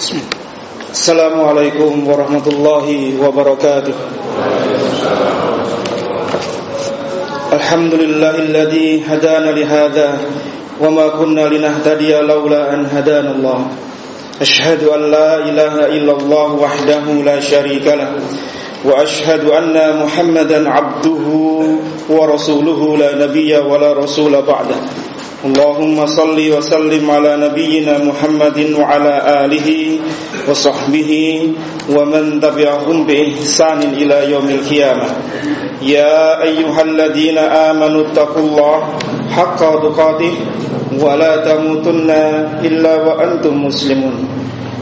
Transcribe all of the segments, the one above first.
Assalamualaikum warahmatullahi wabarakatuh. Alhamdulillahilladzi hadana lihada Wama kunna linahtadiya lawla an hadana Allah. Ashhadu an la ilaha illallah wahdahu la sharika Wa ashhadu anna muhammadan abduhu wa rasuluhu la nabiyya wa la rasula اللهم صل وسلم على نبينا محمد وعلى آله وصحبه ومن تبعهم بإحسان إلى يوم القيامة. يا أيها الذين آمنوا اتقوا الله حق تقاته ولا تموتن إلا وأنتم مسلمون.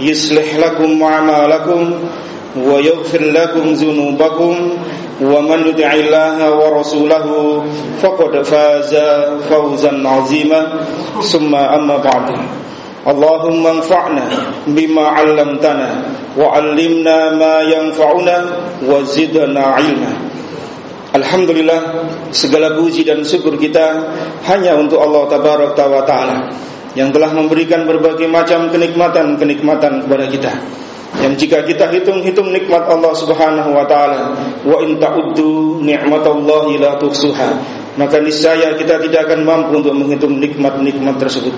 يصلح لكم أعمالكم ويغفر لكم ذنوبكم ومن يطع الله ورسوله فقد فاز فوزا عظيما ثم أما بعد اللهم انفعنا بما علمتنا وعلمنا ما ينفعنا وزدنا علما Alhamdulillah segala puji dan syukur kita hanya untuk Allah Tabaraka wa taala yang telah memberikan berbagai macam kenikmatan-kenikmatan kepada kita. Yang jika kita hitung-hitung nikmat Allah Subhanahu wa taala, wa in ta'uddu ni'matallahi la tuhsuha, maka niscaya kita tidak akan mampu untuk menghitung nikmat-nikmat tersebut.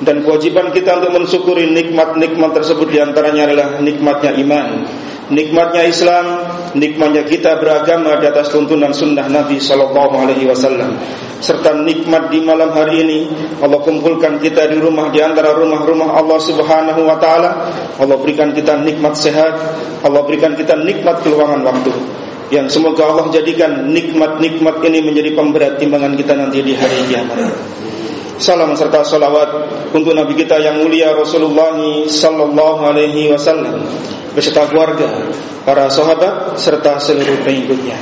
Dan kewajiban kita untuk mensyukuri nikmat-nikmat tersebut di antaranya adalah nikmatnya iman, nikmatnya Islam, nikmatnya kita beragama di atas tuntunan sunnah Nabi Sallallahu Alaihi Wasallam, serta nikmat di malam hari ini Allah kumpulkan kita di rumah di antara rumah-rumah Allah Subhanahu Wa Taala. Allah berikan kita nikmat sehat, Allah berikan kita nikmat keluangan waktu. Yang semoga Allah jadikan nikmat-nikmat ini menjadi pemberat timbangan kita nanti di hari kiamat. Salam serta salawat untuk Nabi kita yang mulia Rasulullah sallallahu alaihi wasallam beserta keluarga, para sahabat serta seluruh pengikutnya.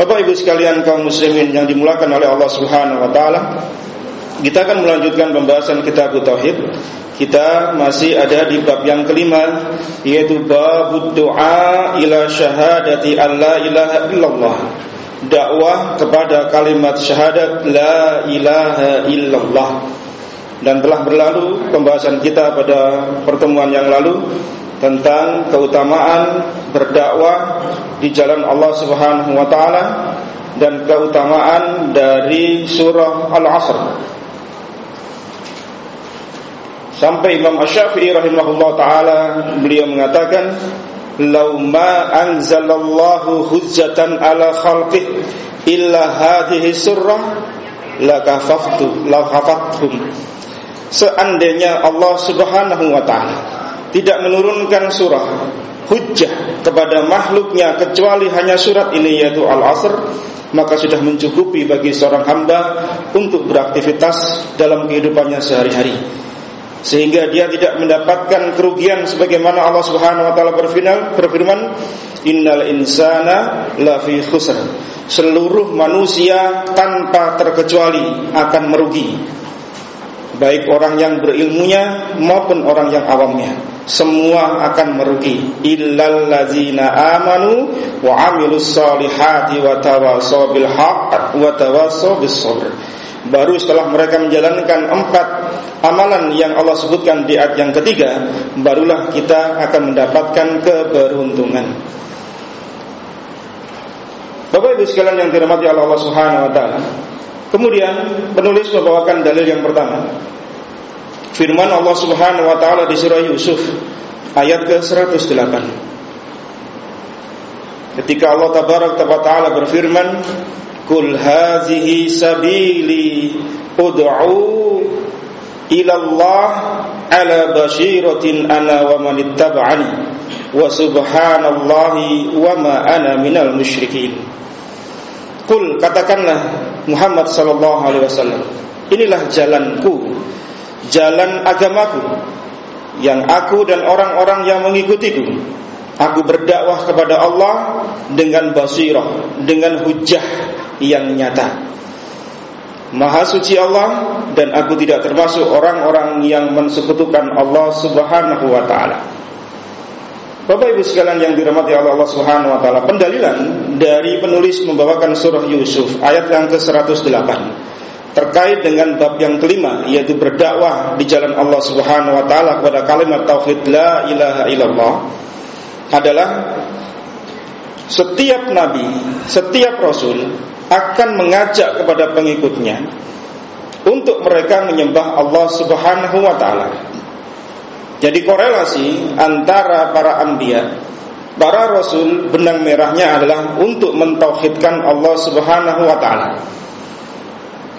Bapak Ibu sekalian kaum muslimin yang dimulakan oleh Allah Subhanahu wa taala, kita akan melanjutkan pembahasan kitab tauhid. Kita masih ada di bab yang kelima yaitu bab doa ila syahadati alla ilaha illallah dakwah kepada kalimat syahadat la ilaha illallah dan telah berlalu pembahasan kita pada pertemuan yang lalu tentang keutamaan berdakwah di jalan Allah Subhanahu wa taala dan keutamaan dari surah Al-Asr. Sampai Imam Asy-Syafi'i rahimahullah taala beliau mengatakan law ma anzalallahu hujjatan ala khalqih illa hadhihi surah la kafaftu la kafathum. Seandainya Allah Subhanahu wa taala tidak menurunkan surah hujjah kepada makhluknya kecuali hanya surat ini yaitu Al-Asr maka sudah mencukupi bagi seorang hamba untuk beraktivitas dalam kehidupannya sehari-hari sehingga dia tidak mendapatkan kerugian sebagaimana Allah Subhanahu wa taala berfirman berfirman innal insana lafi khusr. Seluruh manusia tanpa terkecuali akan merugi. Baik orang yang berilmunya maupun orang yang awamnya. Semua akan merugi. Illal ladzina amanu wa amilus solihati wa tawassaw bil haqq wa tawassaw sabr baru setelah mereka menjalankan empat amalan yang Allah sebutkan di ayat yang ketiga, barulah kita akan mendapatkan keberuntungan. Bapak Ibu sekalian yang dirahmati Allah Subhanahu wa taala. Kemudian penulis membawakan dalil yang pertama. Firman Allah Subhanahu wa taala di surah Yusuf ayat ke-108. Ketika Allah tabarak taala berfirman, Kul hazihi sabili ud'u ila Allah ala basyiratin ana wa man ittaba'ani wa subhanallahi wa ma ana minal musyrikin. Kul katakanlah Muhammad sallallahu alaihi wasallam, inilah jalanku, jalan agamaku. yang aku dan orang-orang yang mengikutiku aku berdakwah kepada Allah dengan basirah dengan hujah yang nyata Maha suci Allah dan aku tidak termasuk orang-orang yang mensekutukan Allah Subhanahu wa taala. Bapak Ibu sekalian yang dirahmati Allah, Allah Subhanahu wa taala, pendalilan dari penulis membawakan surah Yusuf ayat yang ke-108 terkait dengan bab yang kelima yaitu berdakwah di jalan Allah Subhanahu wa taala kepada kalimat tauhid la ilaha illallah adalah setiap nabi, setiap rasul akan mengajak kepada pengikutnya untuk mereka menyembah Allah Subhanahu wa taala. Jadi korelasi antara para anbiya, para rasul benang merahnya adalah untuk mentauhidkan Allah Subhanahu wa taala.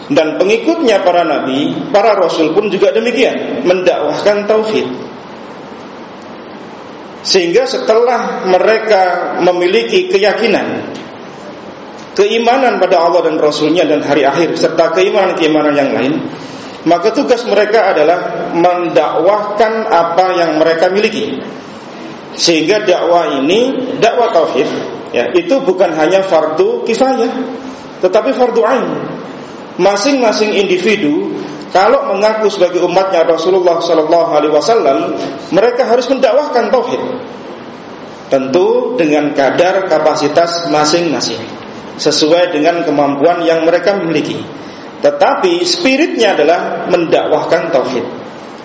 Dan pengikutnya para nabi, para rasul pun juga demikian, mendakwahkan tauhid. Sehingga setelah mereka memiliki keyakinan keimanan pada Allah dan Rasulnya dan hari akhir serta keimanan-keimanan yang lain, maka tugas mereka adalah mendakwahkan apa yang mereka miliki. Sehingga dakwah ini, dakwah tauhid, ya, itu bukan hanya fardu kifayah, tetapi fardu ain masing-masing individu kalau mengaku sebagai umatnya Rasulullah Sallallahu Alaihi Wasallam, mereka harus mendakwahkan tauhid. Tentu dengan kadar kapasitas masing-masing, sesuai dengan kemampuan yang mereka miliki. Tetapi spiritnya adalah mendakwahkan tauhid,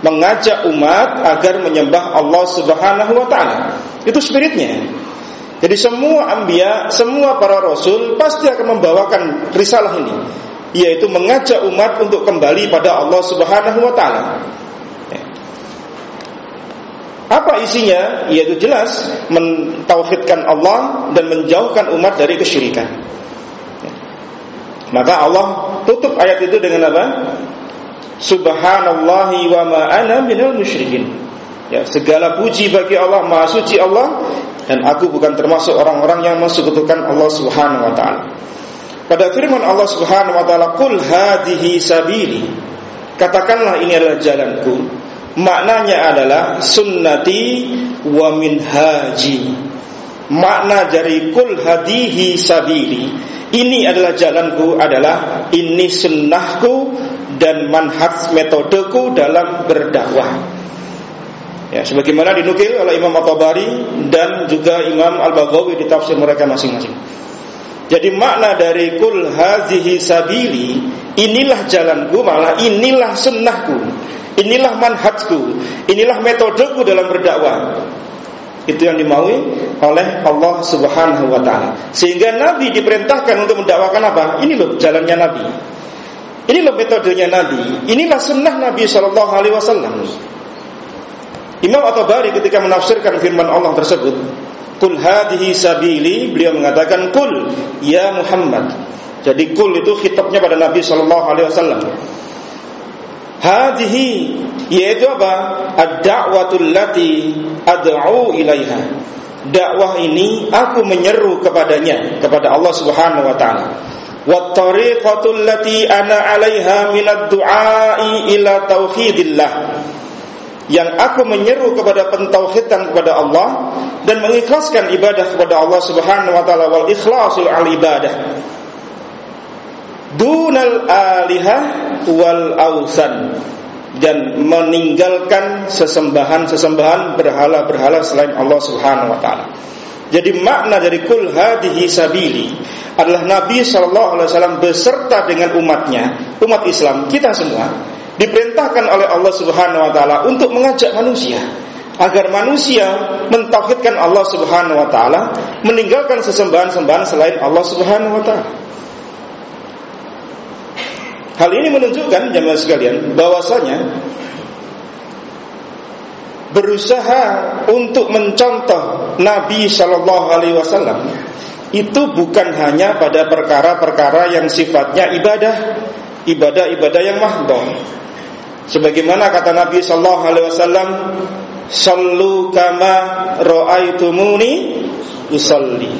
mengajak umat agar menyembah Allah Subhanahu Wa Taala. Itu spiritnya. Jadi semua ambia, semua para rasul pasti akan membawakan risalah ini yaitu mengajak umat untuk kembali pada Allah Subhanahu wa taala. Apa isinya? Yaitu jelas mentauhidkan Allah dan menjauhkan umat dari kesyirikan. Maka Allah tutup ayat itu dengan apa? Subhanallahi wa ma ana minal musyrikin. Ya, segala puji bagi Allah, Maha suci Allah dan aku bukan termasuk orang-orang yang mensekutukan Allah Subhanahu wa taala. Pada firman Allah Subhanahu wa taala, "Qul hadhihi sabili." Katakanlah ini adalah jalanku. Maknanya adalah sunnati wa minhaji. Makna dari kul hadihi sabili ini adalah jalanku adalah ini sunnahku dan manhaj metodeku dalam berdakwah. Ya, sebagaimana dinukil oleh Imam At-Tabari dan juga Imam Al-Baghawi di tafsir mereka masing-masing. Jadi makna dari kul hazihi sabili Inilah jalanku malah inilah sunnahku Inilah manhajku Inilah metodeku dalam berdakwah Itu yang dimaui oleh Allah subhanahu wa ta'ala. Sehingga Nabi diperintahkan untuk mendakwakan apa? Ini loh jalannya Nabi. Ini loh metodenya Nabi. Inilah sunnah Nabi Sallallahu Alaihi Wasallam. Imam At-Tabari ketika menafsirkan firman Allah tersebut Kul hadhihi sabili Beliau mengatakan Kul ya Muhammad. Jadi kul itu khitabnya pada Nabi Sallallahu Alaihi Wasallam Hadhihi Yaitu apa? Ad-da'watul lati ad'u ilaiha. Dakwah ini Aku menyeru kepadanya Kepada Allah Subhanahu Wa Ta'ala. Wa tariqatul lati ana alaiha minad du'ai ila tauhidillah. Yang aku menyeru kepada pentauhidan kepada Allah dan mengikhlaskan ibadah kepada Allah Subhanahu wa taala wal ikhlasul al ibadah dunal alihah wal ausan dan meninggalkan sesembahan-sesembahan berhala-berhala selain Allah Subhanahu wa taala. Jadi makna dari kul hadhihi sabili adalah Nabi sallallahu alaihi wasallam beserta dengan umatnya, umat Islam, kita semua diperintahkan oleh Allah Subhanahu wa taala untuk mengajak manusia agar manusia mentauhidkan Allah Subhanahu wa taala, meninggalkan sesembahan-sembahan selain Allah Subhanahu wa taala. Hal ini menunjukkan jemaah sekalian bahwasanya berusaha untuk mencontoh Nabi Shallallahu Alaihi Wasallam itu bukan hanya pada perkara-perkara yang sifatnya ibadah, ibadah-ibadah yang mahdoh, Sebagaimana kata Nabi sallallahu alaihi wasallam, "Sallu kama raaitumuni usolli."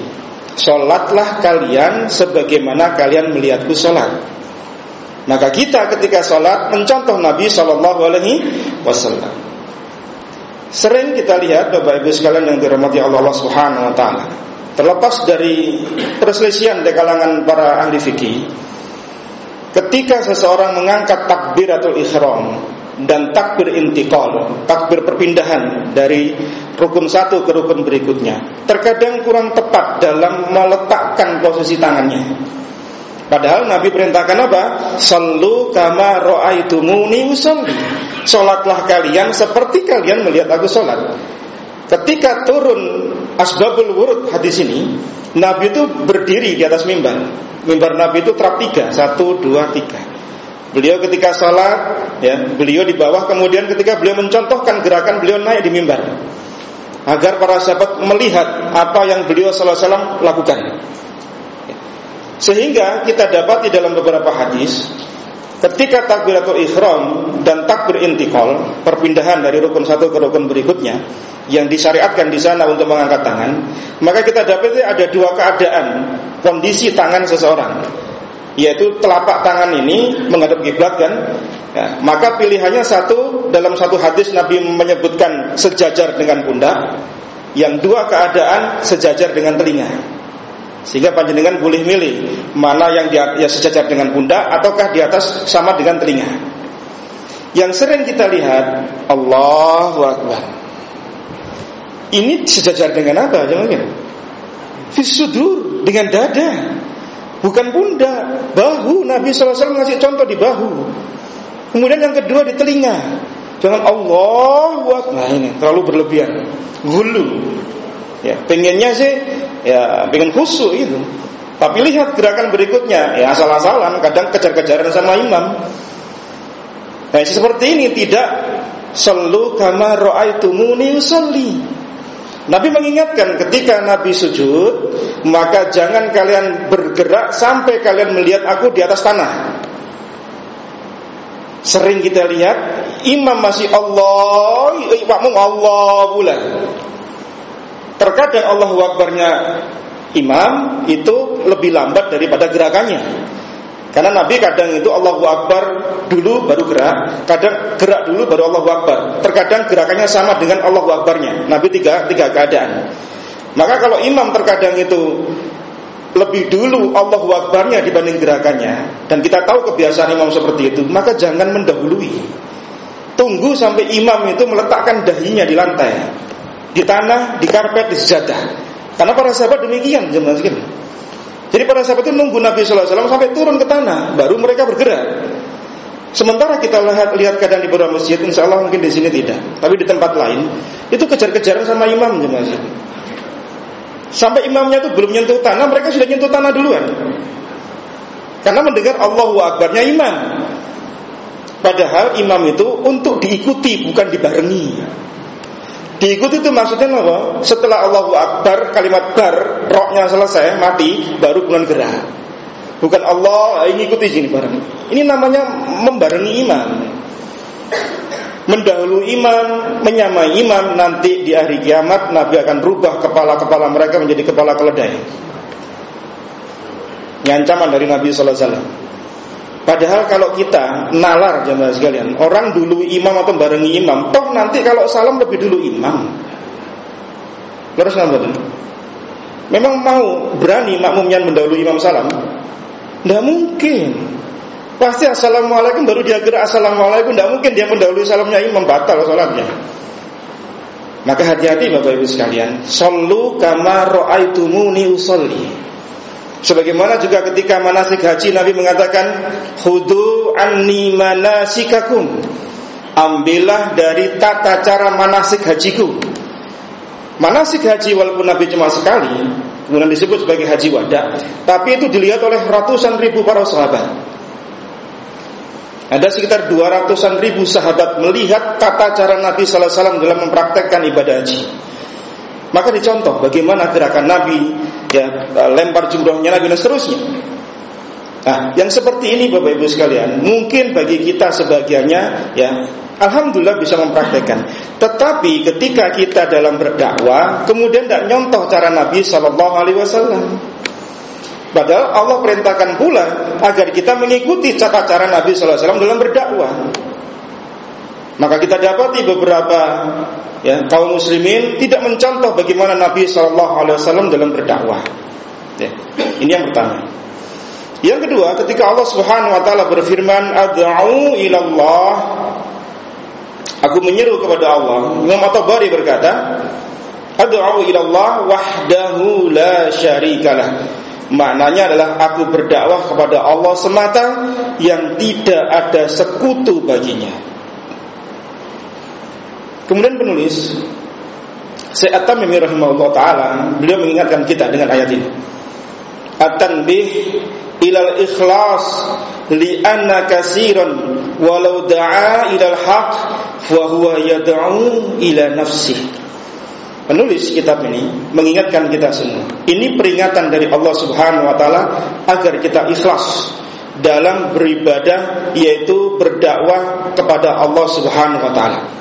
Salatlah kalian sebagaimana kalian melihatku salat. Maka kita ketika salat mencontoh Nabi sallallahu alaihi wasallam. Sering kita lihat Bapak Ibu sekalian yang dirahmati Allah Subhanahu wa taala. Terlepas dari perselisihan di kalangan para ahli fikih, ketika seseorang mengangkat takbiratul ihram dan takbir intikal, takbir perpindahan dari rukun satu ke rukun berikutnya, terkadang kurang tepat dalam meletakkan posisi tangannya. Padahal Nabi perintahkan apa? Sallu kama ra'aitumuni usolli. Salatlah kalian seperti kalian melihat aku salat. Ketika turun asbabul wurud hadis ini, Nabi itu berdiri di atas mimbar. Mimbar Nabi itu terap tiga, satu, dua, tiga. Beliau ketika sholat, ya, beliau di bawah. Kemudian ketika beliau mencontohkan gerakan beliau naik di mimbar, agar para sahabat melihat apa yang beliau salah lakukan. Sehingga kita dapat di dalam beberapa hadis Ketika takbiratul ihram dan takbir intikal Perpindahan dari rukun satu ke rukun berikutnya Yang disyariatkan di sana untuk mengangkat tangan Maka kita dapat ada dua keadaan Kondisi tangan seseorang. Yaitu telapak tangan ini menghadap kiblat kan? Ya, Maka pilihannya satu Dalam satu hadis Nabi menyebutkan sejajar dengan pundak Yang dua keadaan sejajar dengan telinga sehingga panjenengan boleh milih mana yang dia ya sejajar dengan pundak ataukah di atas sama dengan telinga. Yang sering kita lihat Allahu Akbar. Ini sejajar dengan apa? Jangan Fisudur dengan dada. Bukan pundak, bahu. Nabi SAW ngasih contoh di bahu. Kemudian yang kedua di telinga. Jangan Allahu Akbar. Nah ini terlalu berlebihan. Hulu. Ya, pengennya sih ya pengen khusyuk itu. Tapi lihat gerakan berikutnya, ya asal-asalan, kadang kejar-kejaran sama imam. Nah, seperti ini tidak selalu kama ra'aitumuni usolli. Nabi mengingatkan ketika Nabi sujud, maka jangan kalian bergerak sampai kalian melihat aku di atas tanah. Sering kita lihat imam masih Allah, makmum Allah pula. Terkadang Allah Akbarnya imam itu lebih lambat daripada gerakannya. Karena Nabi kadang itu Allahu Akbar dulu baru gerak, kadang gerak dulu baru Allahu Akbar. Terkadang gerakannya sama dengan Allahu Akbarnya. Nabi tiga tiga keadaan. Maka kalau imam terkadang itu lebih dulu Allahu Akbarnya dibanding gerakannya dan kita tahu kebiasaan imam seperti itu, maka jangan mendahului. Tunggu sampai imam itu meletakkan dahinya di lantai di tanah, di karpet, di sejadah. Karena para sahabat demikian jemaah. Jadi para sahabat itu nunggu Nabi Wasallam sampai turun ke tanah, baru mereka bergerak. Sementara kita lihat lihat keadaan di beberapa masjid, insya Allah mungkin di sini tidak, tapi di tempat lain itu kejar-kejaran sama imam jemaah. Sampai imamnya itu belum nyentuh tanah, mereka sudah nyentuh tanah duluan. Karena mendengar Allahu Akbarnya imam. Padahal imam itu untuk diikuti bukan dibarengi. Diikuti itu maksudnya apa? Setelah Allahu Akbar, kalimat bar, roknya selesai, mati, baru bulan gerak. Bukan Allah ini ikuti sini bareng. Ini namanya membarengi iman. Mendahului iman, menyamai iman, nanti di hari kiamat Nabi akan rubah kepala-kepala mereka menjadi kepala keledai. Ini ancaman dari Nabi Sallallahu Alaihi Wasallam. Padahal kalau kita nalar jemaah sekalian, orang dulu imam atau barengi imam, toh nanti kalau salam lebih dulu imam. Terus nambah Memang mau berani makmumnya mendahului imam salam? Tidak mungkin. Pasti assalamualaikum baru dia gerak assalamualaikum. Tidak mungkin dia mendahului salamnya imam batal salatnya. Maka hati-hati bapak ibu sekalian. Sallu kama ro'aitumuni usolli. Sebagaimana juga ketika manasik haji Nabi mengatakan Hudu anni manasikakum. Ambillah dari tata cara manasik hajiku. Manasik haji walaupun Nabi cuma sekali Kemudian disebut sebagai haji wada Tapi itu dilihat oleh ratusan ribu para sahabat. Ada sekitar 200-an ribu sahabat melihat tata cara Nabi Alaihi Wasallam dalam mempraktekkan ibadah haji. Maka dicontoh bagaimana gerakan Nabi ya lempar jumrohnya Nabi dan seterusnya. Nah, yang seperti ini Bapak Ibu sekalian, mungkin bagi kita sebagiannya ya Alhamdulillah bisa mempraktekkan. Tetapi ketika kita dalam berdakwah, kemudian tidak nyontoh cara Nabi Shallallahu Alaihi Wasallam. Padahal Allah perintahkan pula agar kita mengikuti cara cara Nabi Shallallahu Alaihi Wasallam dalam berdakwah. Maka kita dapati beberapa ya, kaum muslimin tidak mencontoh bagaimana Nabi Shallallahu Alaihi Wasallam dalam berdakwah. Ya, ini yang pertama. Yang kedua, ketika Allah Subhanahu Wa Taala berfirman, "Ad'u ilallah," aku menyeru kepada Allah. Imam At-Tabari berkata, "Ad'u ilallah wahdahu la syarikalah." Maknanya adalah aku berdakwah kepada Allah semata yang tidak ada sekutu baginya. Kemudian penulis Syekh At-Tamimi rahimahullah taala beliau mengingatkan kita dengan ayat ini. At-tanbih ilal ikhlas li anna katsiran walau da'a ilal haq fa huwa yad'u ila nafsi. Penulis kitab ini mengingatkan kita semua. Ini peringatan dari Allah Subhanahu wa taala agar kita ikhlas dalam beribadah yaitu berdakwah kepada Allah Subhanahu wa taala.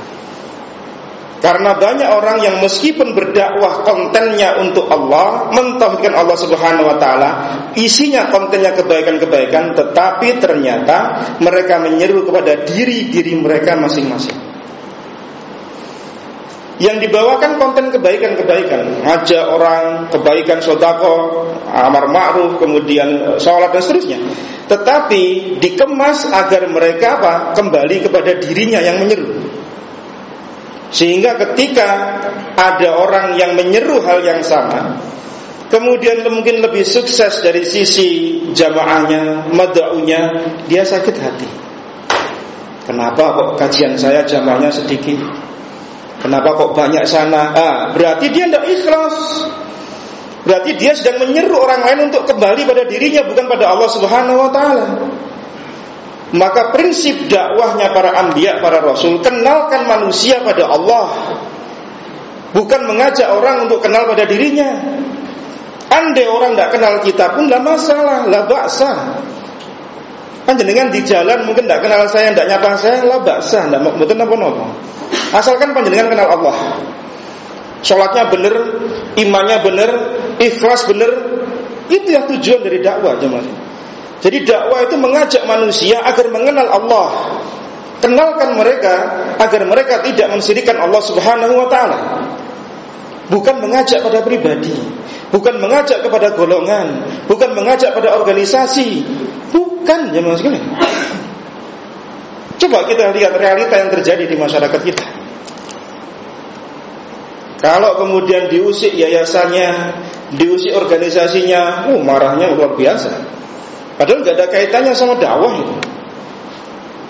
Karena banyak orang yang meskipun berdakwah kontennya untuk Allah, mentauhidkan Allah Subhanahu wa taala, isinya kontennya kebaikan-kebaikan, tetapi ternyata mereka menyeru kepada diri-diri mereka masing-masing. Yang dibawakan konten kebaikan-kebaikan, ngajak orang kebaikan sodako, amar ma'ruf, kemudian sholat dan seterusnya. Tetapi dikemas agar mereka apa? Kembali kepada dirinya yang menyeru. Sehingga ketika ada orang yang menyeru hal yang sama Kemudian mungkin lebih sukses dari sisi jamaahnya, madaunya Dia sakit hati. Kenapa kok kajian saya jamaahnya sedikit? Kenapa kok banyak sana? Ah, Berarti dia tidak ikhlas. Berarti dia sedang menyeru orang lain untuk kembali pada dirinya Bukan pada Allah subhanahu wa ta'ala maka prinsip dakwahnya para anbiya, para rasul Kenalkan manusia pada Allah Bukan mengajak orang untuk kenal pada dirinya Andai orang tidak kenal kita pun Lah masalah, lah baksa Panjenengan di jalan mungkin tidak kenal saya, tidak nyapa saya, lah baksa, tidak betul apa-apa. Asalkan panjenengan kenal Allah. Sholatnya benar, imannya benar, ikhlas benar, itu yang tujuan dari dakwah jemaah. Jadi dakwah itu mengajak manusia agar mengenal Allah. Kenalkan mereka agar mereka tidak mensyirikan Allah Subhanahu wa taala. Bukan mengajak pada pribadi, bukan mengajak kepada golongan, bukan mengajak pada organisasi, bukan jemaah sekalian. Coba kita lihat realita yang terjadi di masyarakat kita. Kalau kemudian diusik yayasannya, diusik organisasinya, oh marahnya luar biasa. Padahal nggak ada kaitannya sama dakwah itu.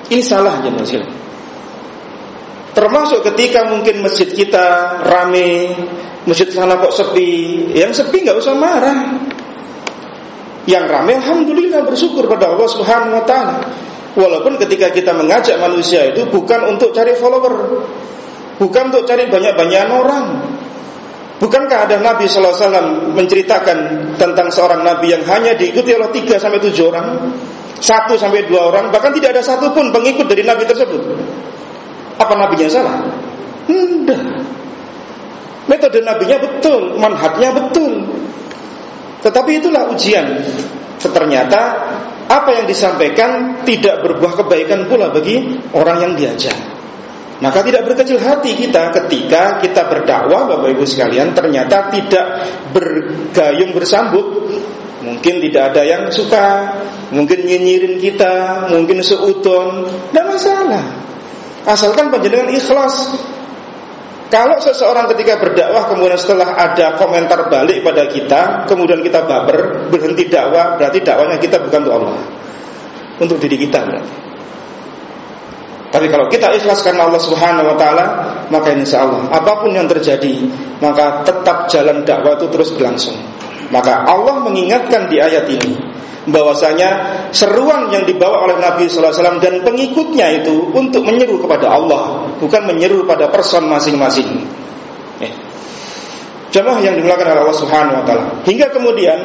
Ini salah jemaah Termasuk ketika mungkin masjid kita rame, masjid sana kok sepi, yang sepi nggak usah marah. Yang rame alhamdulillah bersyukur pada Allah Subhanahu wa taala. Walaupun ketika kita mengajak manusia itu bukan untuk cari follower, bukan untuk cari banyak-banyak orang, Bukankah ada Nabi Sallallahu Alaihi Wasallam menceritakan tentang seorang Nabi yang hanya diikuti oleh 3 sampai tujuh orang, satu sampai dua orang, bahkan tidak ada satu pun pengikut dari Nabi tersebut. Apa Nabinya salah? Tidak. Metode Nabinya betul, manhatnya betul. Tetapi itulah ujian. Ternyata apa yang disampaikan tidak berbuah kebaikan pula bagi orang yang diajak. Maka tidak berkecil hati kita ketika kita berdakwah Bapak Ibu sekalian ternyata tidak bergayung bersambut. Mungkin tidak ada yang suka, mungkin nyinyirin kita, mungkin seudon, tidak masalah. Asalkan panjenengan ikhlas. Kalau seseorang ketika berdakwah kemudian setelah ada komentar balik pada kita, kemudian kita baper, berhenti dakwah, berarti dakwahnya kita bukan untuk Allah. Untuk diri kita berarti. Tapi kalau kita ikhlas karena Allah Subhanahu wa taala, maka insya Allah apa pun yang terjadi, maka tetap jalan dakwah itu terus berlangsung. Maka Allah mengingatkan di ayat ini bahwasanya seruan yang dibawa oleh Nabi sallallahu alaihi wasallam dan pengikutnya itu untuk menyeru kepada Allah, bukan menyeru pada person masing-masing. Eh. Yang dimulakan oleh Allah Subhanahu wa taala. Hingga kemudian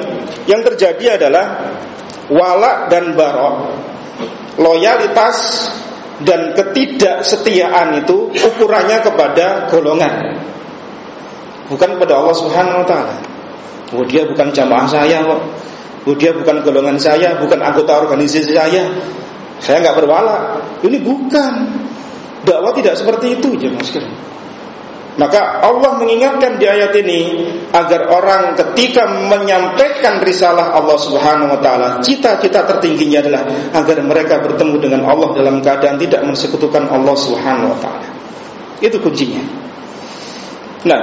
yang terjadi adalah wala dan barok. Loyalitas dan ketidaksetiaan itu ukurannya kepada golongan bukan kepada Allah Subhanahu wa taala. Oh dia bukan jamaah saya kok. Oh dia bukan golongan saya, bukan anggota organisasi saya. Saya nggak berwala. Ini bukan. Dakwah tidak seperti itu jemaah sekalian. Maka Allah mengingatkan di ayat ini agar orang ketika menyampaikan risalah Allah Subhanahu wa taala, cita-cita tertingginya adalah agar mereka bertemu dengan Allah dalam keadaan tidak mensekutukan Allah Subhanahu wa taala. Itu kuncinya. Nah,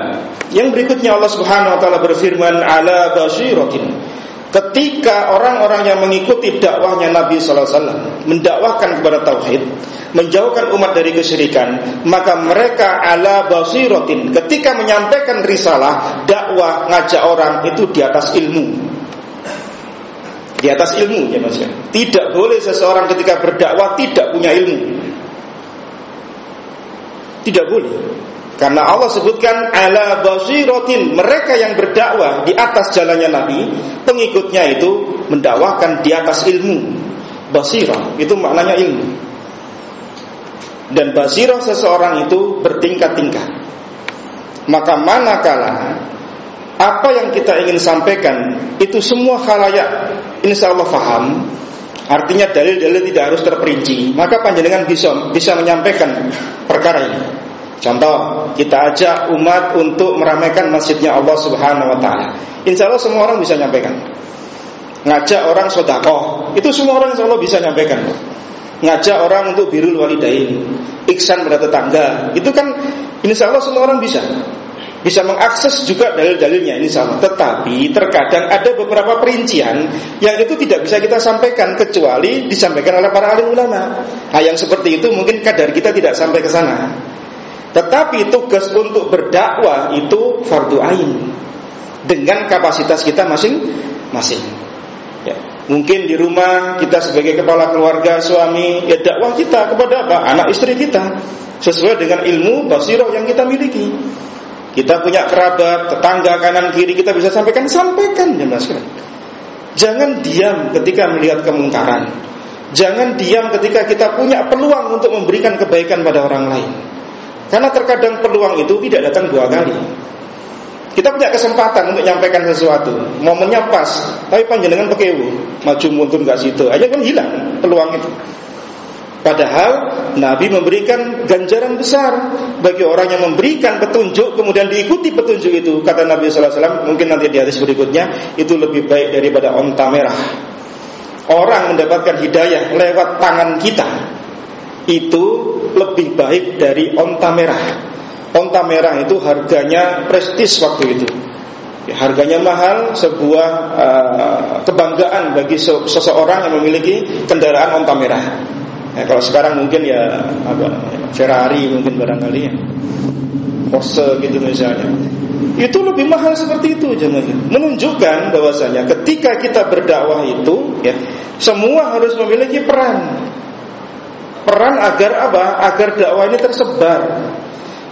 yang berikutnya Allah Subhanahu wa taala berfirman ala basyiratin Ketika orang-orang yang mengikuti dakwahnya Nabi Sallallahu Alaihi Wasallam mendakwahkan kepada tauhid, menjauhkan umat dari kesyirikan, maka mereka ala basirotin ketika menyampaikan risalah, dakwah, ngajak orang itu di atas ilmu. Di atas ilmu ya Mas. Tidak boleh seseorang ketika berdakwah tidak punya ilmu. Tidak boleh. Karena Allah sebutkan ala basiratin mereka yang berdakwah di atas jalannya Nabi, pengikutnya itu mendakwahkan di atas ilmu. Basirah itu maknanya ilmu. Dan basirah seseorang itu bertingkat-tingkat. Maka manakala apa yang kita ingin sampaikan itu semua khalayak insya Allah faham Artinya dalil-dalil tidak harus terperinci Maka panjenengan bisa bisa menyampaikan perkara ini Contoh, kita ajak umat untuk meramaikan masjidnya Allah Subhanahu wa taala. Insya Allah semua orang bisa nyampaikan. Ngajak orang sodakoh, itu semua orang insya Allah bisa nyampaikan. Ngajak orang untuk birul walidain, iksan pada tetangga, itu kan insya Allah semua orang bisa. Bisa mengakses juga dalil-dalilnya ini sama. Tetapi terkadang ada beberapa perincian yang itu tidak bisa kita sampaikan kecuali disampaikan oleh para alim ulama. Nah, yang seperti itu mungkin kadar kita tidak sampai ke sana. Tetapi tugas untuk berdakwah itu fardu ain dengan kapasitas kita masing-masing. Ya. Mungkin di rumah kita sebagai kepala keluarga, suami, ya dakwah kita kepada apa? Anak istri kita sesuai dengan ilmu basirah yang kita miliki. Kita punya kerabat, tetangga kanan kiri kita bisa sampaikan, sampaikan ya mas. Jangan diam ketika melihat kemungkaran. Jangan diam ketika kita punya peluang untuk memberikan kebaikan pada orang lain. Karena terkadang peluang itu tidak datang dua kali. Kita punya kesempatan untuk menyampaikan sesuatu, momennya pas, tapi panjenengan pakai maju mundur nggak situ, aja kan hilang peluang itu. Padahal Nabi memberikan ganjaran besar bagi orang yang memberikan petunjuk kemudian diikuti petunjuk itu. Kata Nabi Wasallam, mungkin nanti di hadis berikutnya itu lebih baik daripada onta merah. Orang mendapatkan hidayah lewat tangan kita itu lebih baik dari onta merah. Onta merah itu harganya prestis waktu itu. Ya, harganya mahal, sebuah uh, kebanggaan bagi seseorang yang memiliki kendaraan onta merah. Ya, kalau sekarang mungkin ya apa Ferrari mungkin barangkali ya. Porsche gitu misalnya. Itu lebih mahal seperti itu jangan menunjukkan bahwasanya ketika kita berdakwah itu ya semua harus memiliki peran peran agar apa? Agar dakwah ini tersebar.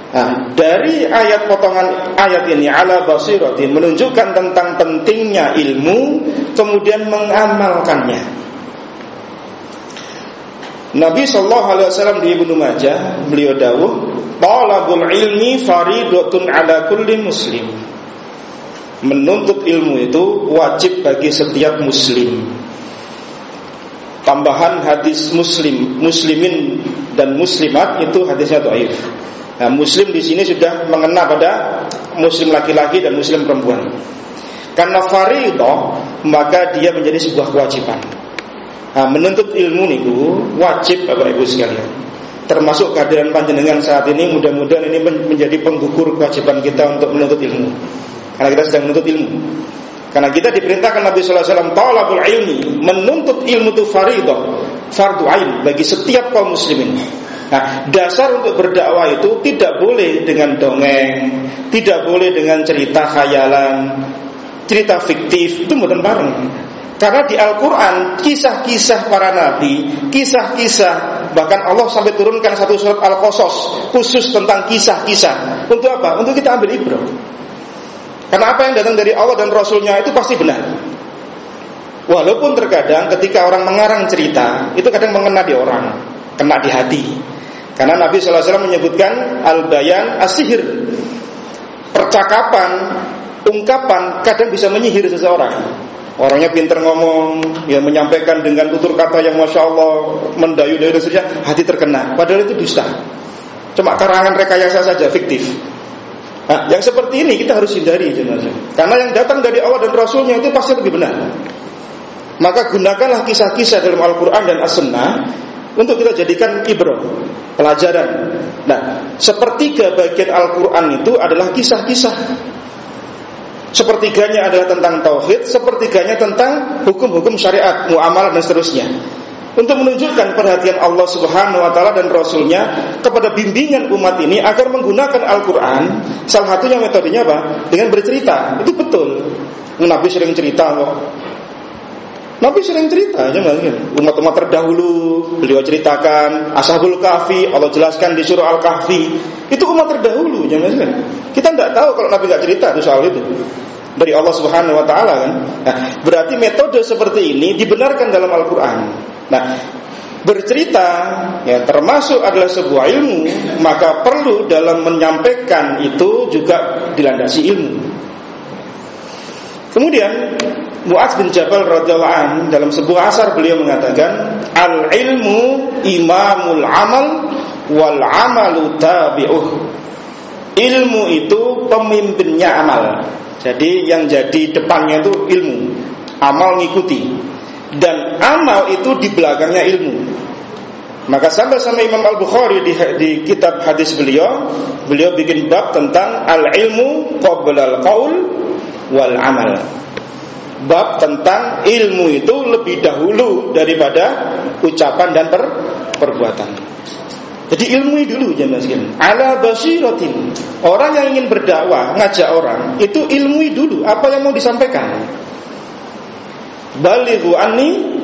Nah, dari ayat potongan ayat ini ala basiratin menunjukkan tentang pentingnya ilmu kemudian mengamalkannya. Nabi Shallallahu Alaihi Wasallam di Ibnu Majah beliau dawuh, "Talabul ilmi faridatun ala kulli muslim." Menuntut ilmu itu wajib bagi setiap muslim tambahan hadis muslim muslimin dan muslimat itu hadisnya dhaif. Nah, muslim di sini sudah mengena pada muslim laki-laki dan muslim perempuan. Karena faridah maka dia menjadi sebuah kewajiban. Nah, menuntut ilmu niku wajib Bapak Ibu sekalian. Termasuk kehadiran panjenengan saat ini mudah-mudahan ini menjadi penggugur kewajiban kita untuk menuntut ilmu. Karena kita sedang menuntut ilmu. Karena kita diperintahkan Nabi sallallahu alaihi wasallam talabul ilmi, menuntut ilmu itu faridah, fardu ain bagi setiap kaum muslimin. Nah, dasar untuk berdakwah itu tidak boleh dengan dongeng, tidak boleh dengan cerita khayalan, cerita fiktif, itu bukan bareng. Karena di Al-Quran kisah-kisah para nabi, kisah-kisah bahkan Allah sampai turunkan satu surat Al-Qasas khusus tentang kisah-kisah. Untuk apa? Untuk kita ambil ibrah. Karena apa yang datang dari Allah dan Rasulnya itu pasti benar. Walaupun terkadang ketika orang mengarang cerita itu kadang mengena di orang, kena di hati. Karena Nabi SAW menyebutkan al-bayan as-sihir. Percakapan, ungkapan kadang bisa menyihir seseorang. Orangnya pinter ngomong, ya menyampaikan dengan tutur kata yang masya Allah mendayu dari saja hati terkena. Padahal itu dusta. Cuma karangan rekayasa saja fiktif. Nah, yang seperti ini kita harus hindari jenazah. Karena yang datang dari Allah dan Rasulnya itu pasti lebih benar. Maka gunakanlah kisah-kisah dalam Al-Quran dan As-Sunnah untuk kita jadikan ibrah, pelajaran. Nah, sepertiga bagian Al-Quran itu adalah kisah-kisah. Sepertiganya adalah tentang tauhid, sepertiganya tentang hukum-hukum syariat, muamalah dan seterusnya untuk menunjukkan perhatian Allah Subhanahu wa taala dan rasulnya kepada bimbingan umat ini agar menggunakan Al-Qur'an salah satunya metodenya apa? dengan bercerita. Itu betul. Nabi sering cerita kok. Nabi sering cerita aja Umat-umat terdahulu beliau ceritakan Ashabul Kahfi Allah jelaskan di surah Al-Kahfi Itu umat terdahulu jangan Kita tidak tahu kalau Nabi nggak cerita itu soal itu dari Allah Subhanahu wa taala kan. Nah, berarti metode seperti ini dibenarkan dalam Al-Qur'an. Nah, bercerita ya termasuk adalah sebuah ilmu, maka perlu dalam menyampaikan itu juga dilandasi ilmu. Kemudian Muaz bin Jabal radhiyallahu an dalam sebuah asar beliau mengatakan al ilmu imamul amal wal amalu tabi'uh. Ilmu itu pemimpinnya amal. Jadi yang jadi depannya itu ilmu, amal ngikuti. Dan amal itu di belakangnya ilmu. Maka sampai sama Imam Al Bukhari di, di kitab hadis beliau, beliau bikin bab tentang al ilmu qabla al qaul wal amal. Bab tentang ilmu itu lebih dahulu daripada ucapan dan per, perbuatan. Jadi ilmui dulu jemaah sekalian. Ala basiratin. Orang yang ingin berdakwah, ngajak orang, itu ilmui dulu apa yang mau disampaikan. Balighu anni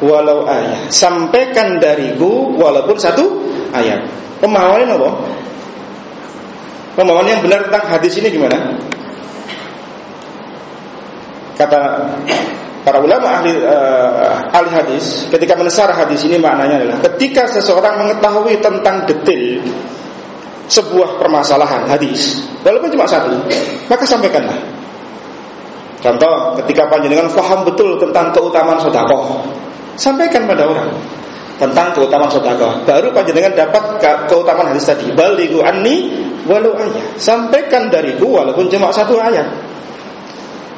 walau ayat. Sampaikan dariku walaupun satu ayat. Pemahaman apa? Pemahaman yang benar tentang hadis ini gimana? Kata para ulama ahli uh, ahli hadis ketika menesar hadis ini maknanya adalah ketika seseorang mengetahui tentang detail sebuah permasalahan hadis walaupun cuma satu maka sampaikanlah. Contoh ketika panjenengan faham betul tentang keutamaan sodakoh sampaikan pada orang tentang keutamaan sodakoh baru panjenengan dapat keutamaan hadis tadi. Baligu anni walau ayat sampaikan dariku walaupun cuma satu ayat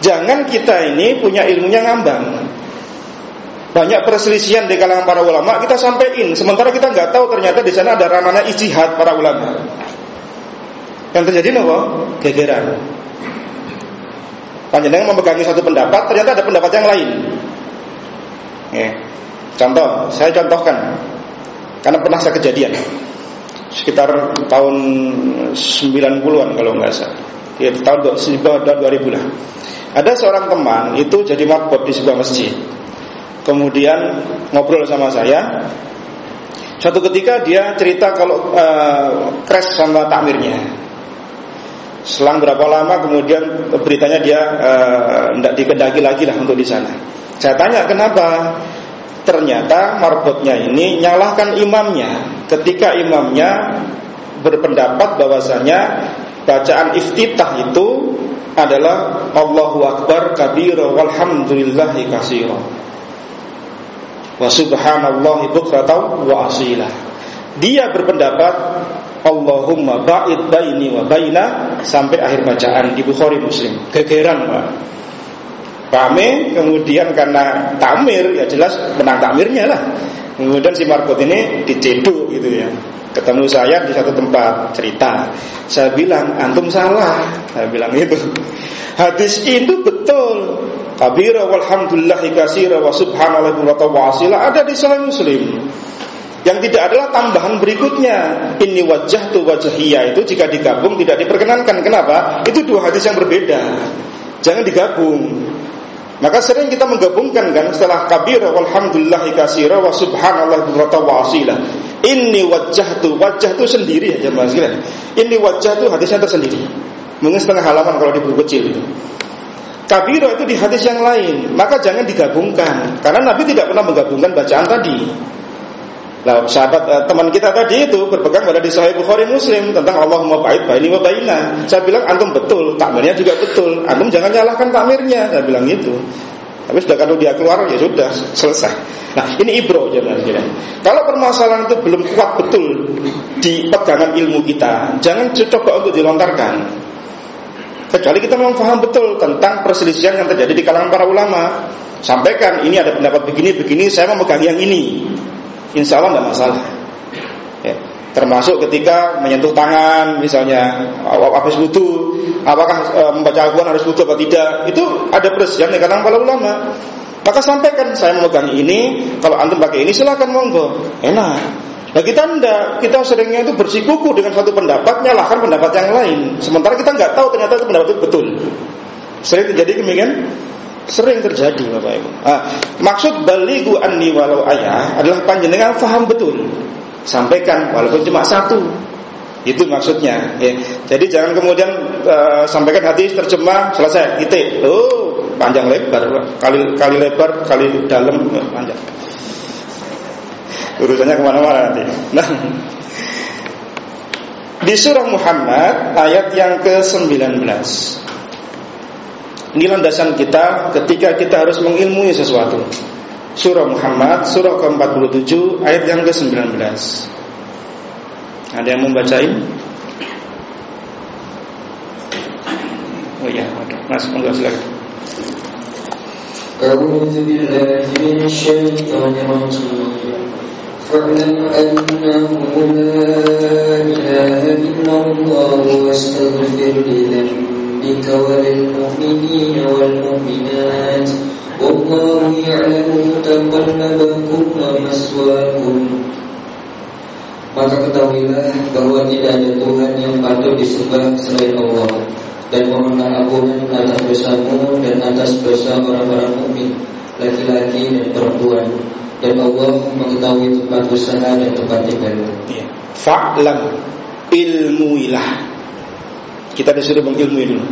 Jangan kita ini punya ilmunya ngambang. Banyak perselisihan di kalangan para ulama kita sampaikan, sementara kita nggak tahu ternyata di sana ada ranahnya ijtihad para ulama. Yang terjadi apa? Gegeran. Panjenengan memegangi satu pendapat, ternyata ada pendapat yang lain. Ya. Contoh, saya contohkan karena pernah saya kejadian sekitar tahun 90-an kalau nggak salah. Ya, tahun 2000 lah. Ada seorang teman itu jadi mabot di sebuah masjid. Kemudian ngobrol sama saya. Suatu ketika dia cerita kalau uh, crash sama takmirnya. Selang berapa lama kemudian beritanya dia tidak uh, dikendaki lagi lah untuk di sana. Saya tanya kenapa? Ternyata marbotnya ini nyalahkan imamnya ketika imamnya berpendapat bahwasanya bacaan iftitah itu adalah Allahu Akbar kabira walhamdulillahi kasira wa subhanallahi bukratan wa asila. Dia berpendapat Allahumma ba'id baini wa baina sampai akhir bacaan di Bukhari Muslim. Gegeran Pak. Rame kemudian karena takmir ya jelas menang takmirnya lah kemudian si Markot ini diceduk gitu ya. Ketemu saya di satu tempat cerita. Saya bilang antum salah. Saya bilang itu hadis itu betul. Kabira walhamdulillahi kasira wa subhanallah wa asila ada di sahih muslim. Yang tidak adalah tambahan berikutnya. Ini wajah tu wajahiyah itu jika digabung tidak diperkenankan. Kenapa? Itu dua hadis yang berbeda. Jangan digabung maka sering kita menggabungkan kan setelah kabira walhamdulillahi kasira wa subhanallah wa asila. Ini wajah tu wajah tu sendiri aja Mas Ini wajah tu hadisnya tersendiri. Mungkin setengah halaman kalau di buku kecil itu. Kabiro itu di hadis yang lain, maka jangan digabungkan karena Nabi tidak pernah menggabungkan bacaan tadi. Nah, sahabat eh, teman kita tadi itu berpegang pada di Sahih Bukhari Muslim tentang Allahumma ba'id baini wa baina. Saya bilang antum betul, takmirnya juga betul. Antum jangan nyalahkan takmirnya, saya bilang gitu. Tapi sudah kalau dia keluar ya sudah selesai. Nah ini ibro jangan kira. Kalau permasalahan itu belum kuat betul di pegangan ilmu kita, jangan coba untuk dilontarkan. Kecuali kita memang paham betul tentang perselisihan yang terjadi di kalangan para ulama. Sampaikan ini ada pendapat begini begini, saya mau megang yang ini. Insya Allah tidak masalah. Ya. Termasuk ketika menyentuh tangan misalnya habis wudhu Apakah e, membaca Al-Quran harus wudhu atau tidak Itu ada di kalangan para ulama Maka sampaikan saya memegang ini Kalau antum pakai ini silakan monggo Enak Nah kita enggak, kita seringnya itu bersikuku dengan satu pendapat, nyalahkan pendapat yang lain. Sementara kita nggak tahu ternyata itu pendapat itu betul. Sering terjadi demikian? Sering terjadi Bapak Ibu. Ah, maksud baligu anni walau ayah adalah panjenengan faham betul. Sampaikan walaupun cuma satu. Itu maksudnya ya. jadi jangan kemudian uh, sampaikan hadis terjemah selesai titik. Oh panjang lebar kali kali lebar kali dalam panjang. Urusannya ke mana-mana nanti. Nah di surah Muhammad ayat yang ke-19 Ini landasan kita ketika kita harus mengilmui sesuatu Surah Muhammad Surah ke-47 Ayat yang ke-19 Ada yang membacain? Oh iya, ada Mas, monggo silakan أعوذ بالله من الشيطان الرجيم فاعلم أنه لا إله إلا الله واستغفر لذنبك وللمؤمنين والمؤمنات والله يعلم تقلبكم ومثواكم Maka ketahuilah bahwa tidak ada Tuhan yang patut disembah selain Allah Dan mohonlah ampunan atas dosamu dan atas dosa orang-orang mukmin Laki-laki dan perempuan Dan Allah mengetahui tempat usaha dan tempat tinggal ya. Fa'lam ilmuilah Kita disuruh mengilmui dulu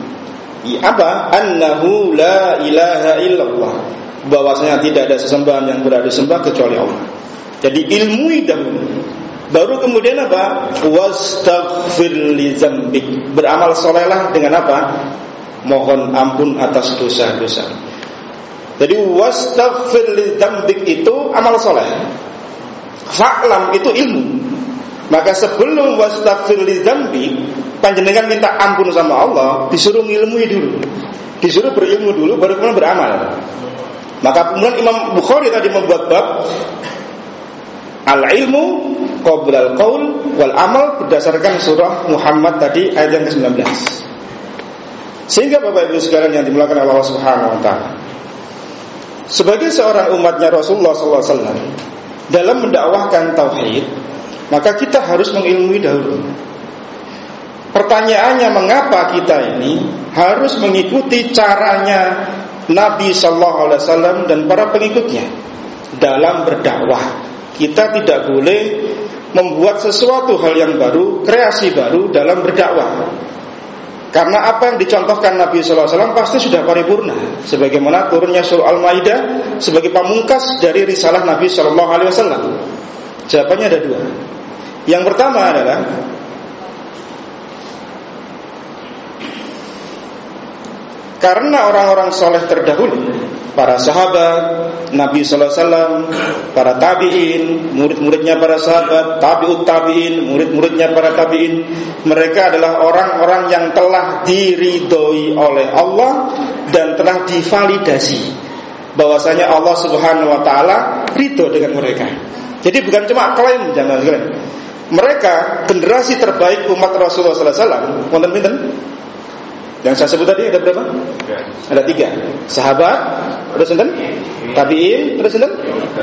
apa? Annahu la ilaha illallah. Bahwasanya tidak ada sesembahan yang berada disembah kecuali Allah. Jadi ilmui dahulu. Baru kemudian apa? Wastaghfir li zambik. Beramal solehlah dengan apa? Mohon ampun atas dosa-dosa. Jadi wastaghfir li zambik itu amal soleh. Fa'lam itu ilmu. Maka sebelum wastaghfir li zambik panjenengan minta ampun sama Allah, disuruh ngilmui dulu. Disuruh berilmu dulu baru kemudian beramal. Maka kemudian Imam Bukhari tadi membuat bab Al-ilmu qabla al-qaul wal amal berdasarkan surah Muhammad tadi ayat yang ke-19. Sehingga Bapak Ibu sekalian yang dimulakan Allah Subhanahu wa taala. Sebagai seorang umatnya Rasulullah SAW dalam mendakwahkan tauhid, maka kita harus mengilmui dahulu Pertanyaannya mengapa kita ini harus mengikuti caranya Nabi Shallallahu Alaihi Wasallam dan para pengikutnya dalam berdakwah. Kita tidak boleh membuat sesuatu hal yang baru, kreasi baru dalam berdakwah. Karena apa yang dicontohkan Nabi Shallallahu Alaihi Wasallam pasti sudah paripurna, sebagaimana turunnya surah Al-Maidah sebagai pamungkas dari risalah Nabi Shallallahu Alaihi Wasallam. Jawabannya ada dua. Yang pertama adalah Karena orang-orang soleh terdahulu Para sahabat Nabi SAW Para tabi'in Murid-muridnya para sahabat Tabi'ut tabi'in Murid-muridnya para tabi'in Mereka adalah orang-orang yang telah diridhoi oleh Allah Dan telah divalidasi bahwasanya Allah Subhanahu Wa Taala ridho dengan mereka. Jadi bukan cuma klaim jangan klaim. Mereka generasi terbaik umat Rasulullah SAW. Wonten pinten? Yang saya sebut tadi ada berapa? Ada tiga. Sahabat, terus enten, tabiin, terus enten,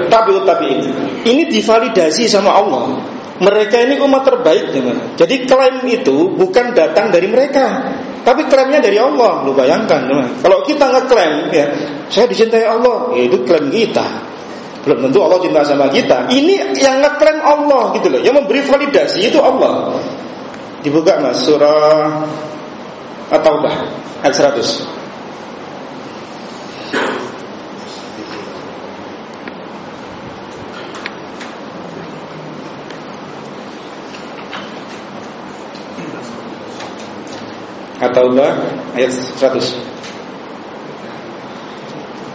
tabiut tabiin. Ini divalidasi sama Allah. Mereka ini umat terbaik teman. Jadi klaim itu bukan datang dari mereka, tapi klaimnya dari Allah. Lu bayangkan teman. Kalau kita ngeklaim ya, saya dicintai Allah, ya itu klaim kita. Belum tentu Allah cinta sama kita. Ini yang ngeklaim Allah gitu loh. Yang memberi validasi itu Allah. Dibuka mas surah At-Taubah ayat 100. At-Taubah ayat 100.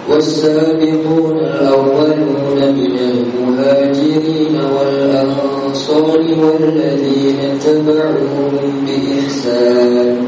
والسابقون الأولون من المهاجرين والأنصار والذين اتبعوهم بإحسان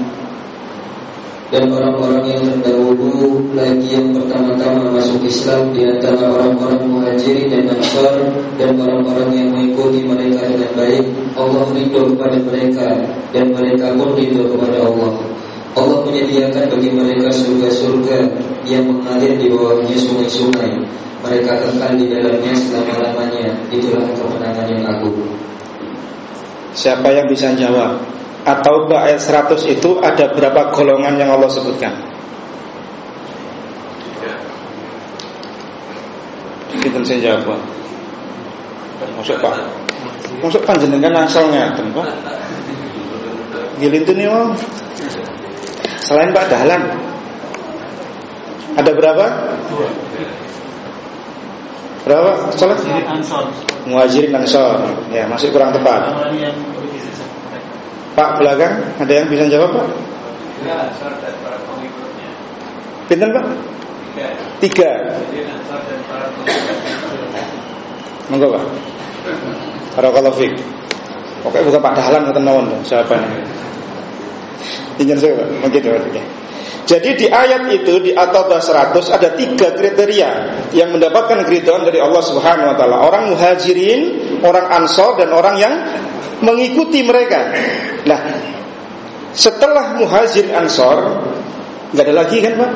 Dan orang-orang yang terdahulu lagi yang pertama-tama masuk Islam di antara orang-orang muhajirin dan ansar dan orang-orang yang mengikuti mereka dengan baik Allah ridho kepada mereka dan mereka pun ridho kepada Allah. Allah menyediakan bagi mereka surga-surga yang mengalir di bawahnya sungai-sungai. Mereka kekal di dalamnya selama-lamanya. Itulah kemenangan yang agung. Siapa yang bisa jawab? Atau ayat 100 itu ada berapa golongan yang Allah sebutkan? Kita saya jawab. Masuk Pak. Masuk panjenengan asalnya, Pak. Gilintun ya, Selain Pak Dahlan. Ada berapa? Berapa? Salat? Muhajirin Ansor. Ya, masih kurang tepat. Pak belakang ada yang bisa jawab Pak? Ya, Pinten Pak? Tiga. Monggo Pak. Barakallahu fiik. Oke bukan Pak Dahlan atau nawon siapa ini? Ingin saya Pak, mungkin ya. Jadi di ayat itu di At-Taubah 100 ada tiga kriteria yang mendapatkan keridhaan dari Allah Subhanahu wa taala. Orang muhajirin, orang ansor dan orang yang mengikuti mereka. Nah, setelah muhajir ansor nggak ada lagi kan Pak?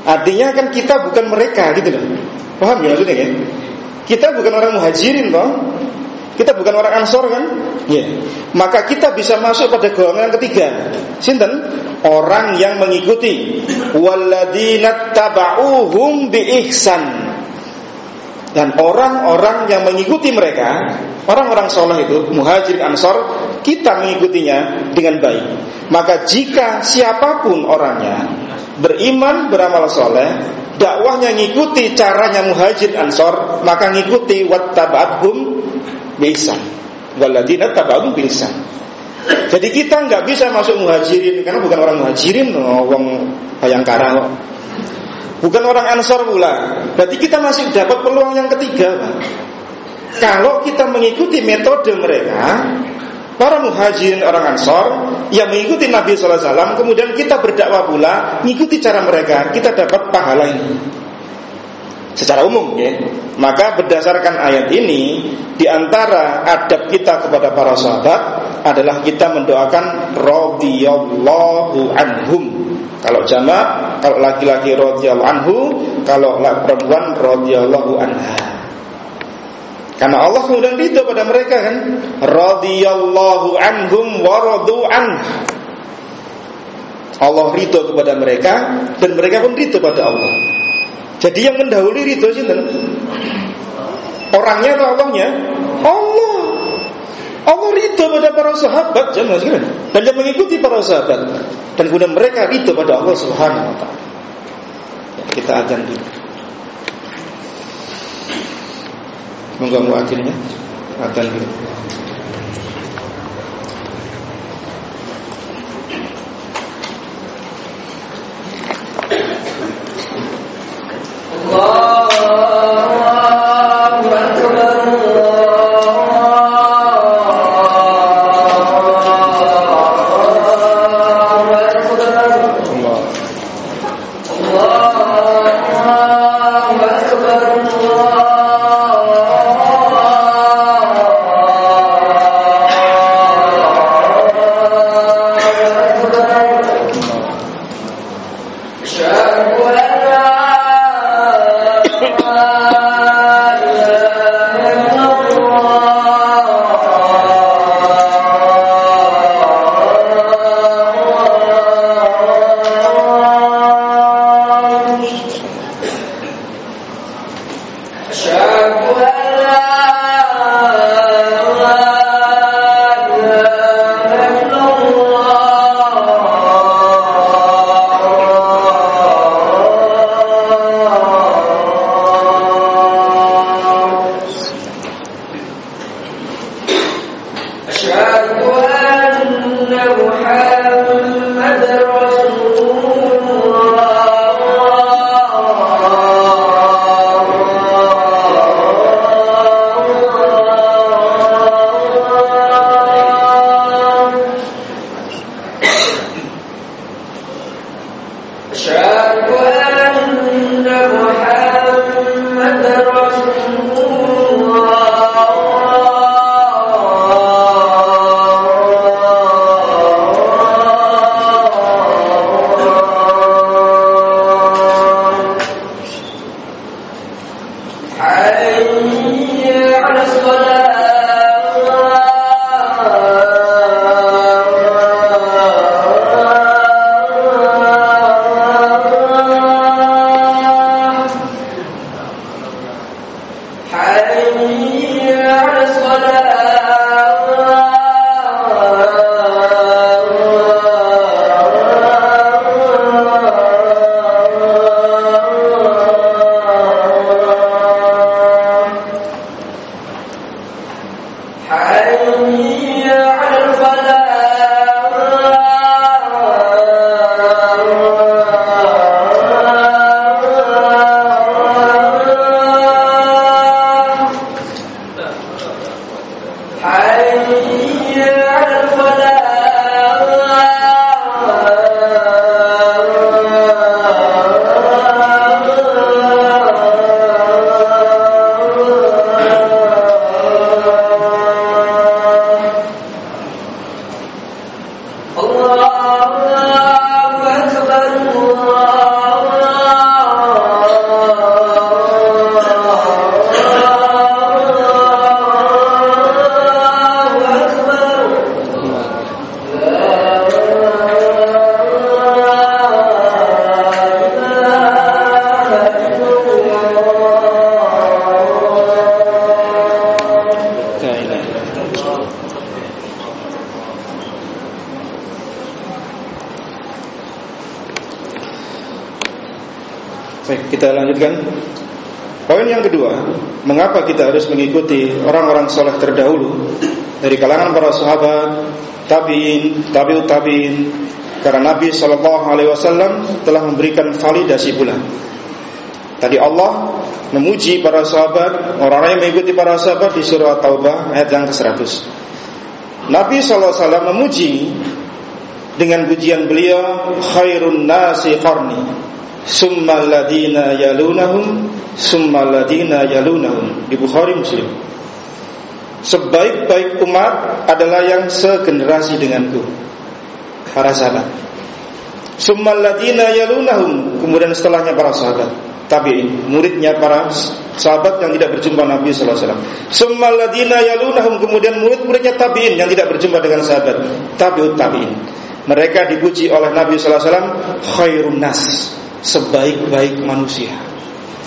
Artinya kan kita bukan mereka gitu loh. Paham ya maksudnya kan? Kita bukan orang muhajirin toh. Kita bukan orang ansor kan? Ya. Yeah. Maka kita bisa masuk pada golongan ketiga. Sinten? Orang yang mengikuti. Waladina tabauhum bi ihsan. Dan orang-orang yang mengikuti mereka Orang-orang soleh itu Muhajir ansor Kita mengikutinya dengan baik. Maka jika siapa pun orangnya Beriman beramal soleh Dakwahnya ngikuti caranya muhajir ansor Maka ngikuti Wattaba'athum Bisan Waladina Jadi kita nggak bisa masuk muhajirin Karena bukan orang muhajirin Orang bayangkara Bukan orang ansor pula. Berarti kita masih dapat peluang yang ketiga kalau kita mengikuti metode mereka Para muhajirin orang ansor Yang mengikuti Nabi SAW Kemudian kita berdakwah pula Mengikuti cara mereka Kita dapat pahala ini. Secara umum ya. Maka berdasarkan ayat ini Di antara adab kita kepada para sahabat Adalah kita mendoakan radhiyallahu anhum Kalau jamaah Kalau laki-laki radhiyallahu anhu Kalau perempuan radhiyallahu anha karena Allah kemudian ridho pada mereka kan. Radhiyallahu anhum wa radu. Allah ridho kepada mereka dan mereka pun ridho pada Allah. Jadi yang mendahului ridho sinten? Orangnya atau Allahnya? Allah. Allah ridho pada para sahabat jangan dan mengikuti para sahabat dan kemudian mereka ridho pada Allah Subhanahu wa taala. Kita akan dulu. mengganggu akhirnya akan Allah kita harus mengikuti orang-orang soleh terdahulu dari kalangan para sahabat, tabiin, tabiut tabiin, karena Nabi Shallallahu Alaihi Wasallam telah memberikan validasi pula. Tadi Allah memuji para sahabat, orang-orang yang mengikuti para sahabat di surah Taubah ayat yang ke-100. Nabi SAW memuji dengan pujian beliau khairun nasi qarni summa alladhina yalunahum summa alladhina yalunahum. Di Bukhari Muslim. Sebaik-baik umat adalah yang segenerasi denganku. Para sahabat. Summa alladhina yalunahum kemudian setelahnya para sahabat. Tabi'in, muridnya para sahabat yang tidak berjumpa Nabi sallallahu alaihi wasallam. Ladina yalunahum kemudian murid-muridnya tabi'in yang tidak berjumpa dengan sahabat, tabi'ut tabi'in. Mereka dipuji oleh Nabi sallallahu alaihi wasallam khairun nas, sebaik-baik manusia.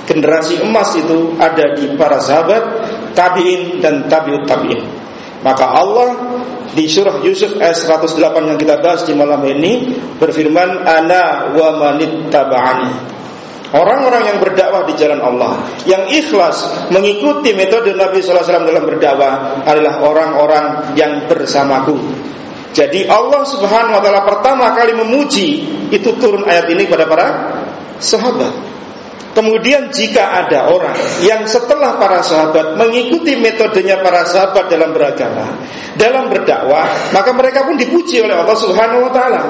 Generasi emas itu ada di para sahabat, tabi'in dan tabi'ut tabi'in. Maka Allah di surah Yusuf ayat 108 yang kita bahas di malam ini berfirman ana wa manittaba'ani Orang-orang yang berdakwah di jalan Allah Yang ikhlas mengikuti metode Nabi SAW dalam berdakwah Adalah orang-orang yang bersamaku Jadi Allah subhanahu wa ta'ala pertama kali memuji Itu turun ayat ini kepada para sahabat Kemudian jika ada orang yang setelah para sahabat mengikuti metodenya para sahabat dalam beragama, dalam berdakwah, maka mereka pun dipuji oleh Allah Subhanahu wa taala.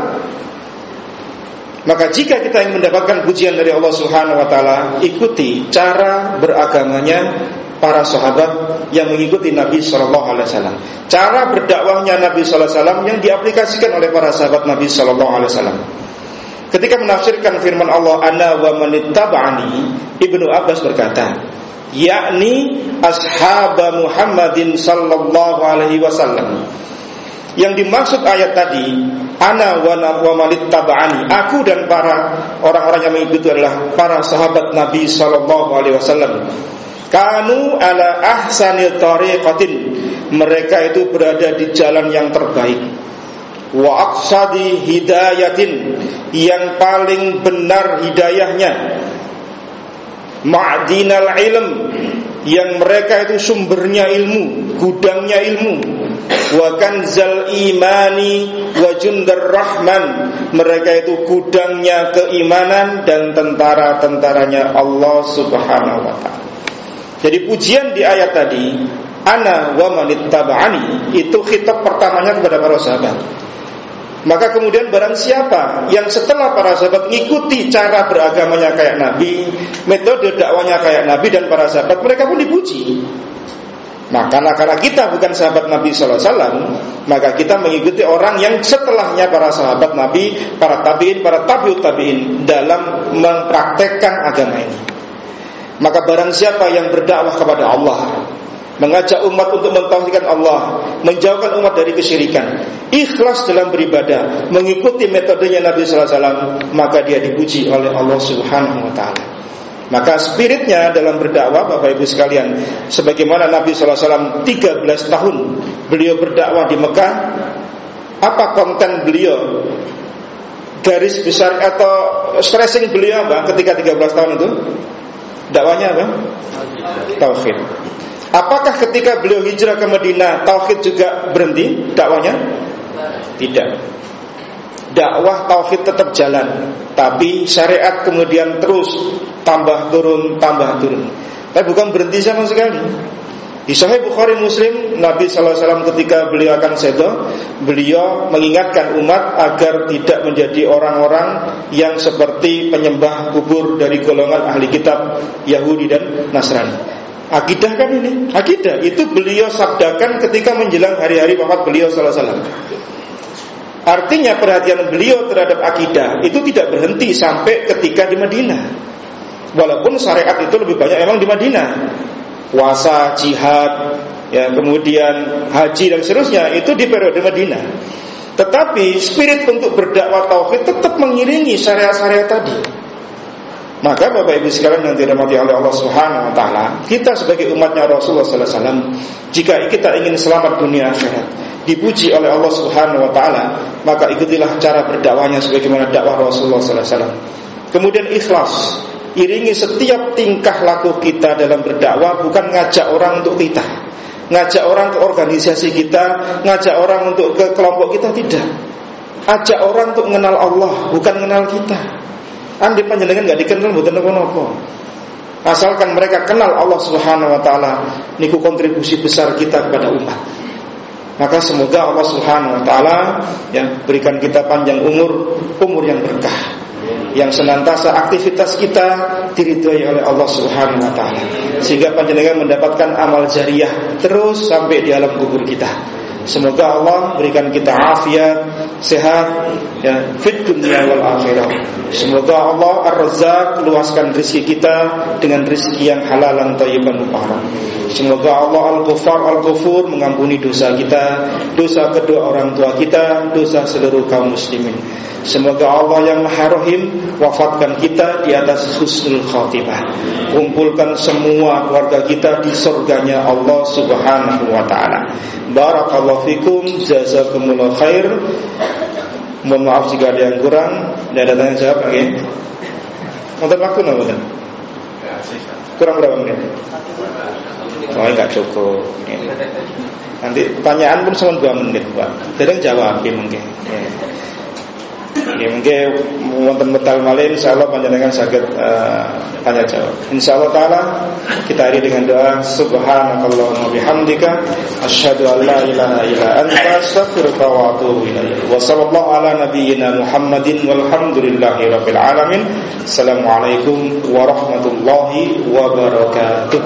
Maka jika kita ingin mendapatkan pujian dari Allah Subhanahu wa taala, ikuti cara beragamanya para sahabat yang mengikuti Nabi sallallahu alaihi wasallam. Cara berdakwahnya Nabi sallallahu alaihi wasallam yang diaplikasikan oleh para sahabat Nabi sallallahu alaihi wasallam. Ketika menafsirkan firman Allah, "Ana wa manittaba'ani", Ibnu Abbas berkata, yakni ashab Muhammadin sallallahu alaihi wasallam yang dimaksud ayat tadi, ana wa wa tabani, aku dan para orang-orang yang mengikuti adalah para sahabat Nabi sallallahu alaihi wasallam. Kanu ala ahsani tariqatin. Mereka itu berada di jalan yang terbaik. Wa aqsadi hidayatin yang paling benar hidayahnya. Ma'dinal ilm yang mereka itu sumbernya ilmu, gudangnya ilmu wa kanzal imani wa jundar rahman mereka itu gudangnya keimanan dan tentara-tentaranya Allah Subhanahu wa taala. Jadi pujian di ayat tadi ana wa manittaba'ani itu khitab pertamanya kepada para sahabat. Maka kemudian barang siapa yang setelah para sahabat mengikuti cara beragamanya kayak Nabi, metode dakwanya kayak Nabi dan para sahabat, mereka pun dipuji. Nah karena karena kita bukan sahabat Nabi Sallallahu Alaihi Wasallam, maka kita mengikuti orang yang setelahnya para sahabat Nabi, para tabiin, para tabiut tabiin dalam mempraktekkan agama ini. Maka barang siapa yang berdakwah kepada Allah, mengajak umat untuk mentauhidkan Allah, menjauhkan umat dari kesyirikan, ikhlas dalam beribadah, mengikuti metodenya Nabi Sallallahu Alaihi Wasallam, maka dia dipuji oleh Allah Subhanahu Wa Taala. Maka spiritnya dalam berdakwah Bapak Ibu sekalian Sebagaimana Nabi SAW 13 tahun Beliau berdakwah di Mekah Apa konten beliau? Garis besar atau stressing beliau apa ketika 13 tahun itu? Dakwanya apa? Tauhid Apakah ketika beliau hijrah ke Madinah Tauhid juga berhenti dakwanya? Tidak dakwah tauhid tetap jalan, tapi syariat kemudian terus tambah turun, tambah turun. Tapi bukan berhenti sama sekali. Di Sahih Bukhari Muslim, Nabi SAW ketika beliau akan sedo, beliau mengingatkan umat agar tidak menjadi orang-orang yang seperti penyembah kubur dari golongan ahli kitab Yahudi dan Nasrani. Akidah kan ini, akidah itu beliau sabdakan ketika menjelang hari-hari wafat beliau SAW. Artinya perhatian beliau terhadap akidah itu tidak berhenti sampai ketika di Madinah. Walaupun syariat itu lebih banyak emang di Madinah. Puasa, jihad, ya kemudian haji dan seterusnya itu di periode Madinah. Tetapi spirit untuk berdakwah tauhid tetap mengiringi syariat-syariat tadi. Maka Bapak Ibu sekalian yang dirahmati oleh Allah Subhanahu wa taala, kita sebagai umatnya Rasulullah sallallahu alaihi wasallam, jika kita ingin selamat dunia akhirat, dipuji oleh Allah Subhanahu wa taala, maka ikutilah cara berdakwahnya sebagaimana dakwah Rasulullah sallallahu alaihi wasallam. Kemudian ikhlas Iringi setiap tingkah laku kita dalam berdakwah bukan ngajak orang untuk kita. Ngajak orang ke organisasi kita, ngajak orang untuk ke kelompok kita tidak. Ajak orang untuk mengenal Allah, bukan mengenal kita. Andi panjenengan nggak dikenal bukan apa Asalkan mereka kenal Allah Subhanahu wa taala, niku kontribusi besar kita kepada umat. Maka semoga Allah Subhanahu wa taala ya berikan kita panjang umur, umur yang berkah yang senantiasa aktivitas kita diridhoi oleh Allah Subhanahu wa taala sehingga panjenengan mendapatkan amal jariah terus sampai di alam kubur kita. Semoga Allah berikan kita afiat, sehat ya fit dunia wal akhirah. Semoga Allah Ar-Razzaq luaskan rezeki kita dengan rezeki yang halal dan thayyiban mubarak. Semoga Allah Al-Ghafar Al-Ghafur mengampuni dosa kita, dosa kedua orang tua kita, dosa seluruh kaum muslimin. Semoga Allah yang Maha Rahim wafatkan kita di atas husnul khatimah. Kumpulkan semua keluarga kita di surganya Allah Subhanahu wa taala. Barakallahu fikum, jazakumullah khair. Mohon maaf jika ada yang kurang. Tidak ada tanya jawab lagi. Untuk waktu enggak, Kurang berapa menit? Oh, enggak cukup. Nanti pertanyaan pun cuma dua menit, Pak. Jadi jawab mungkin. Ya. Ya, mungkin wonten metal malin insyaallah panjenengan saged uh, tanya jawab. Insyaallah taala kita akhiri dengan doa subhanakallahumma bihamdika asyhadu an la ilaha illa anta astaghfiruka wa atubu ilaik. Wa sallallahu ala nabiyyina Muhammadin walhamdulillahi rabbil alamin. Assalamualaikum warahmatullahi wabarakatuh.